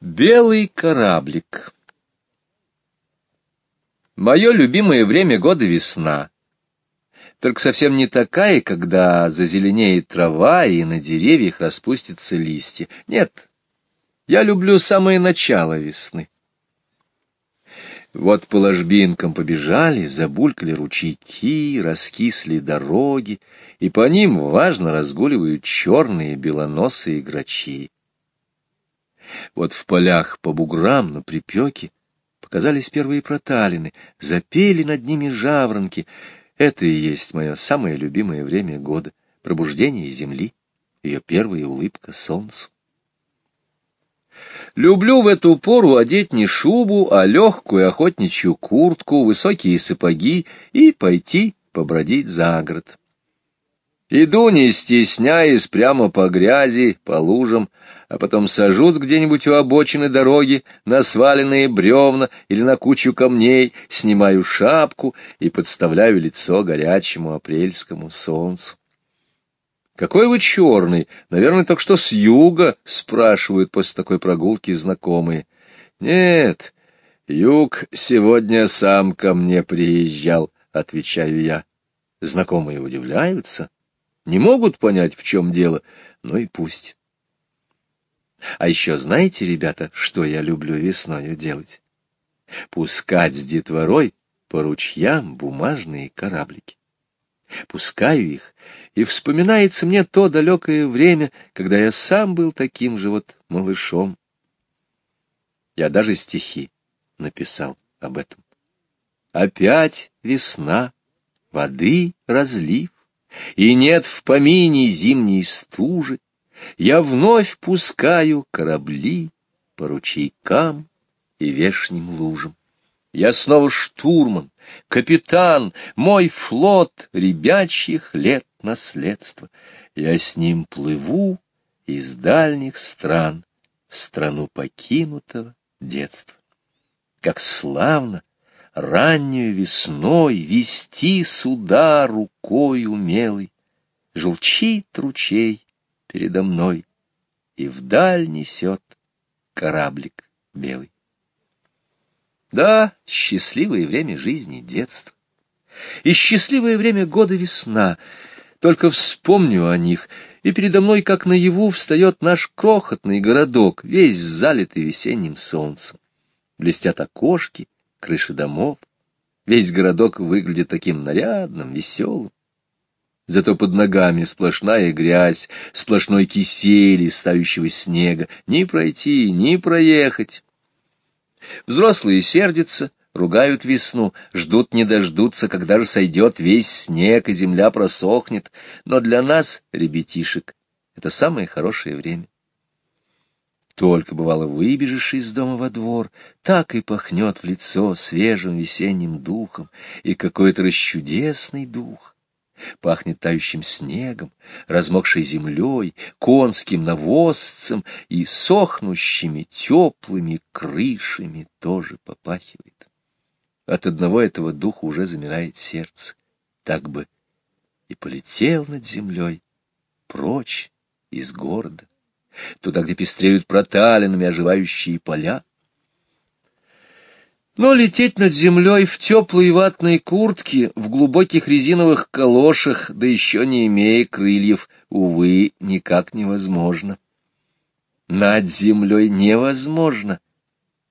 Белый кораблик Мое любимое время года — весна. Только совсем не такая, когда зазеленеет трава и на деревьях распустятся листья. Нет, я люблю самое начало весны. Вот по ложбинкам побежали, забулькали ручейки, раскисли дороги, и по ним важно разгуливают черные белоносые грачи. Вот в полях по буграм на припеке показались первые проталины, запели над ними жаворонки. Это и есть мое самое любимое время года — пробуждение земли, ее первая улыбка солнцу. Люблю в эту пору одеть не шубу, а легкую охотничью куртку, высокие сапоги и пойти побродить за город. Иду, не стесняясь, прямо по грязи, по лужам, а потом сажусь где-нибудь у обочины дороги на сваленные бревна или на кучу камней, снимаю шапку и подставляю лицо горячему апрельскому солнцу. «Какой вы черный? Наверное, только что с юга?» — спрашивают после такой прогулки знакомые. «Нет, юг сегодня сам ко мне приезжал», — отвечаю я. Знакомые удивляются не могут понять, в чем дело, ну и пусть. А еще знаете, ребята, что я люблю весною делать? Пускать с детворой по ручьям бумажные кораблики. Пускаю их, и вспоминается мне то далекое время, когда я сам был таким же вот малышом. Я даже стихи написал об этом. Опять весна, воды разлив, и нет в помине зимней стужи, я вновь пускаю корабли по ручейкам и вешним лужам. Я снова штурман, капитан, мой флот ребячьих лет наследства. Я с ним плыву из дальних стран в страну покинутого детства. Как славно раннюю весной вести суда рукой умелой. Журчит ручей передо мной, и вдаль несет кораблик белый. Да, счастливое время жизни детства. И счастливое время года весна. Только вспомню о них, и передо мной, как наяву, встает наш крохотный городок, весь залитый весенним солнцем. Блестят окошки, крыши домов. Весь городок выглядит таким нарядным, веселым. Зато под ногами сплошная грязь, сплошной кисель из стающего снега. Ни пройти, ни проехать. Взрослые сердятся, ругают весну, ждут не дождутся, когда же сойдет весь снег и земля просохнет. Но для нас, ребятишек, это самое хорошее время. Только, бывало, выбежишь из дома во двор, так и пахнет в лицо свежим весенним духом, и какой-то расчудесный дух. Пахнет тающим снегом, размокшей землей, конским навозцем и сохнущими теплыми крышами тоже попахивает. От одного этого духа уже замирает сердце, так бы и полетел над землей, прочь из города туда, где пестреют проталинами оживающие поля. Но лететь над землей в теплой ватной куртке, в глубоких резиновых калошах, да еще не имея крыльев, увы, никак невозможно. Над землей невозможно.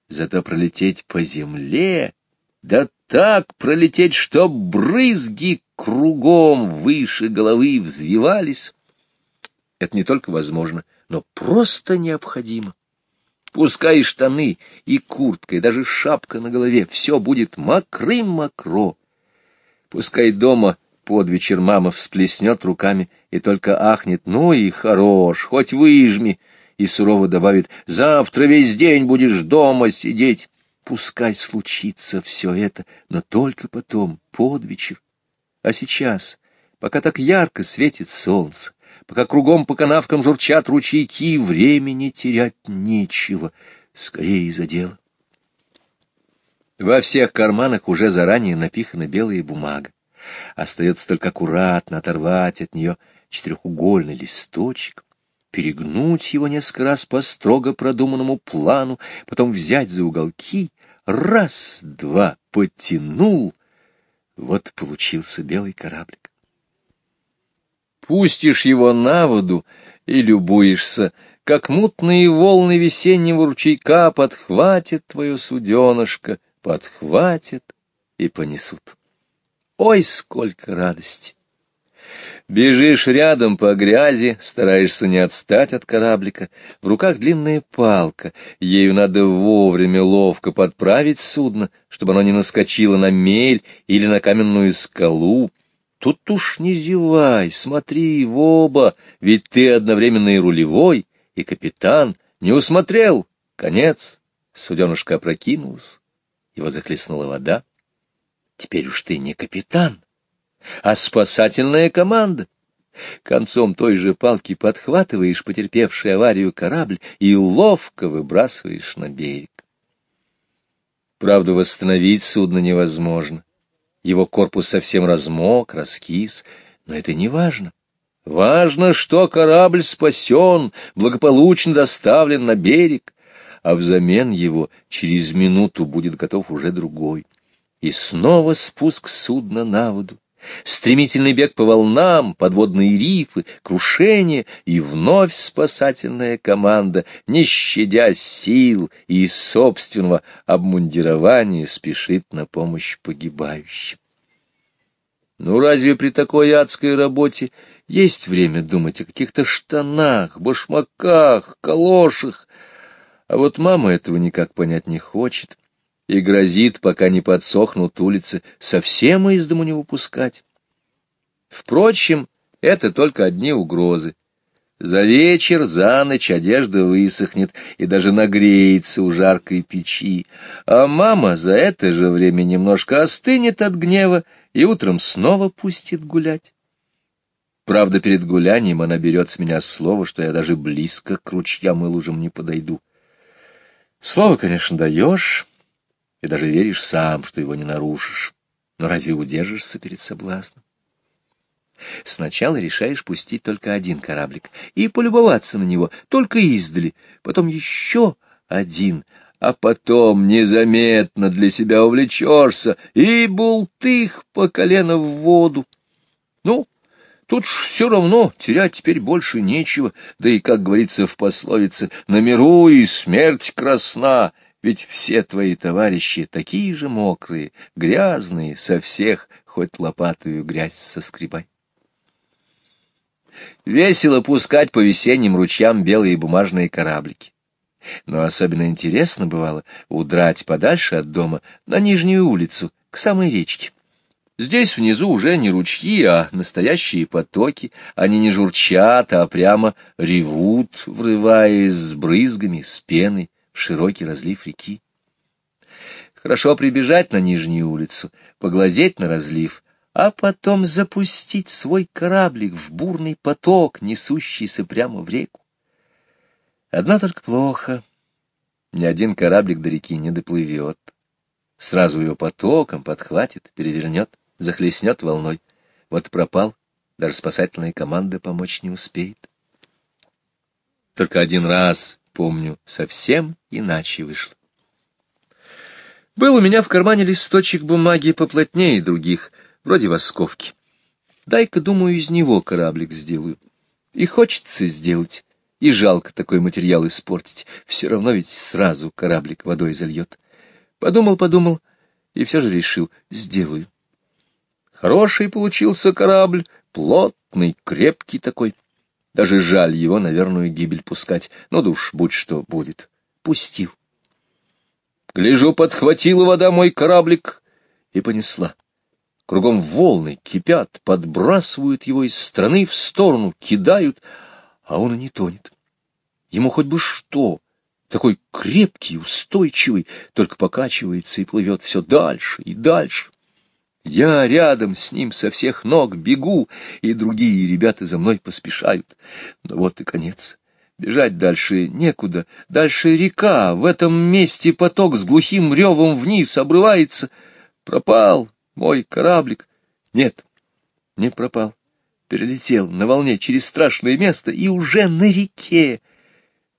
Зато пролететь по земле, да так пролететь, чтоб брызги кругом выше головы взвивались, это не только возможно — но просто необходимо. Пускай штаны и куртка, и даже шапка на голове, все будет мокрым-мокро. Пускай дома под вечер мама всплеснет руками и только ахнет, ну и хорош, хоть выжми, и сурово добавит, завтра весь день будешь дома сидеть. Пускай случится все это, но только потом, под вечер. А сейчас, пока так ярко светит солнце, пока кругом по канавкам журчат ручейки, времени терять нечего, скорее за дело. Во всех карманах уже заранее напихана белая бумага. Остается только аккуратно оторвать от нее четырехугольный листочек, перегнуть его несколько раз по строго продуманному плану, потом взять за уголки, раз, два, потянул. Вот получился белый кораблик. Пустишь его на воду и любуешься, как мутные волны весеннего ручейка подхватят твое суденышко, подхватят и понесут. Ой, сколько радости! Бежишь рядом по грязи, стараешься не отстать от кораблика. В руках длинная палка, ею надо вовремя ловко подправить судно, чтобы оно не наскочило на мель или на каменную скалу. Тут уж не зевай, смотри в оба, ведь ты одновременно и рулевой, и капитан. Не усмотрел, конец. Суденышко опрокинулось, его захлестнула вода. Теперь уж ты не капитан, а спасательная команда. Концом той же палки подхватываешь потерпевший аварию корабль и ловко выбрасываешь на берег. Правда, восстановить судно невозможно. Его корпус совсем размок, раскис, но это не важно. Важно, что корабль спасен, благополучно доставлен на берег, а взамен его через минуту будет готов уже другой. И снова спуск судна на воду. Стремительный бег по волнам, подводные рифы, крушение и вновь спасательная команда, не щадя сил и собственного обмундирования, спешит на помощь погибающим. Ну разве при такой адской работе есть время думать о каких-то штанах, башмаках, калошах? А вот мама этого никак понять не хочет и грозит, пока не подсохнут улицы, совсем из дому не выпускать. Впрочем, это только одни угрозы. За вечер, за ночь одежда высохнет и даже нагреется у жаркой печи, а мама за это же время немножко остынет от гнева и утром снова пустит гулять. Правда, перед гулянием она берет с меня слово, что я даже близко к ручьям и лужам не подойду. Слово, конечно, даешь, и даже веришь сам, что его не нарушишь. Но разве удержишься перед соблазном? Сначала решаешь пустить только один кораблик и полюбоваться на него только издали, потом еще один, а потом незаметно для себя увлечешься и бултых по колено в воду. Ну, тут ж все равно терять теперь больше нечего, да и, как говорится в пословице, на миру и смерть красна — ведь все твои товарищи такие же мокрые, грязные, со всех хоть лопатую грязь соскребай. Весело пускать по весенним ручьям белые бумажные кораблики. Но особенно интересно бывало удрать подальше от дома на нижнюю улицу, к самой речке. Здесь внизу уже не ручьи, а настоящие потоки. Они не журчат, а прямо ревут, врываясь с брызгами, с пеной широкий разлив реки. Хорошо прибежать на нижнюю улицу, поглазеть на разлив, а потом запустить свой кораблик в бурный поток, несущийся прямо в реку. Одно только плохо. Ни один кораблик до реки не доплывет. Сразу его потоком подхватит, перевернет, захлестнет волной. Вот пропал, даже спасательная команда помочь не успеет. Только один раз помню, совсем иначе вышло. Был у меня в кармане листочек бумаги поплотнее других, вроде восковки. Дай-ка, думаю, из него кораблик сделаю. И хочется сделать, и жалко такой материал испортить. Все равно ведь сразу кораблик водой зальет. Подумал, подумал, и все же решил, сделаю. Хороший получился корабль, плотный, крепкий такой. Даже жаль его на верную гибель пускать. Ну да уж, будь что будет. Пустил. Гляжу, подхватила вода мой кораблик и понесла. Кругом волны кипят, подбрасывают его из страны в сторону, кидают, а он и не тонет. Ему хоть бы что, такой крепкий, устойчивый, только покачивается и плывет все дальше и дальше. Я рядом с ним со всех ног бегу, и другие ребята за мной поспешают. Но вот и конец. Бежать дальше некуда. Дальше река. В этом месте поток с глухим ревом вниз обрывается. Пропал мой кораблик. Нет, не пропал. перелетел на волне через страшное место и уже на реке.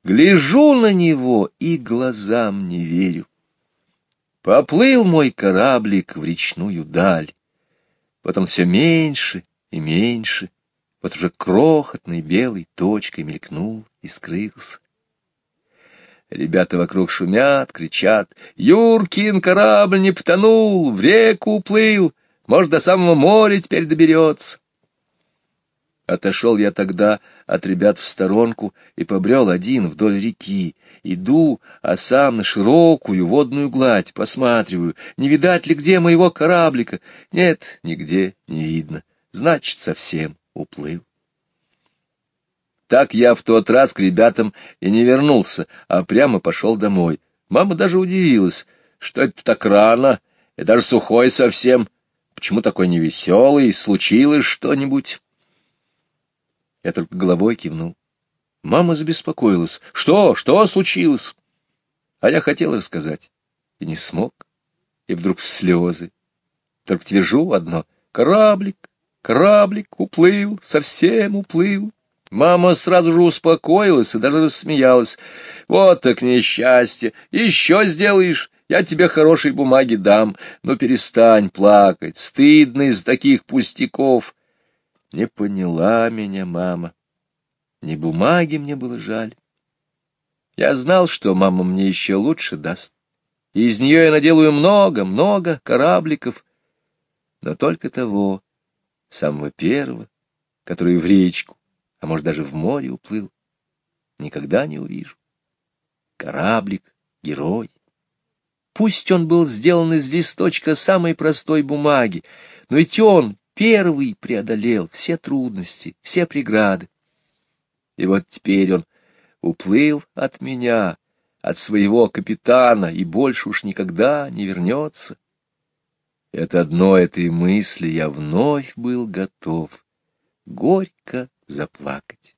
Гляжу на него и глазам не верю. Поплыл мой кораблик в речную даль. Потом все меньше и меньше, вот уже крохотной белой точкой мелькнул и скрылся. Ребята вокруг шумят, кричат. «Юркин корабль не потонул, в реку уплыл, может, до самого моря теперь доберется». Отошел я тогда от ребят в сторонку и побрел один вдоль реки. Иду, а сам на широкую водную гладь посматриваю, не видать ли где моего кораблика. Нет, нигде не видно, значит, совсем уплыл. Так я в тот раз к ребятам и не вернулся, а прямо пошел домой. Мама даже удивилась, что это так рано, и даже сухой совсем. Почему такой невеселый, случилось что-нибудь? Я только головой кивнул. Мама забеспокоилась. Что, что случилось? А я хотел рассказать, и не смог, и вдруг в слезы. Только твержу одно — кораблик, кораблик уплыл, совсем уплыл. Мама сразу же успокоилась и даже рассмеялась. «Вот так несчастье! Еще сделаешь, я тебе хорошей бумаги дам. Но перестань плакать, стыдно из таких пустяков». Не поняла меня мама. Ни бумаги мне было жаль. Я знал, что мама мне еще лучше даст. Из нее я наделаю много-много корабликов, но только того, самого первого, который в речку а может, даже в море уплыл. Никогда не увижу. Кораблик, герой. Пусть он был сделан из листочка самой простой бумаги, но ведь он первый преодолел все трудности, все преграды. И вот теперь он уплыл от меня, от своего капитана, и больше уж никогда не вернется. От одной этой мысли я вновь был готов горько заплакать.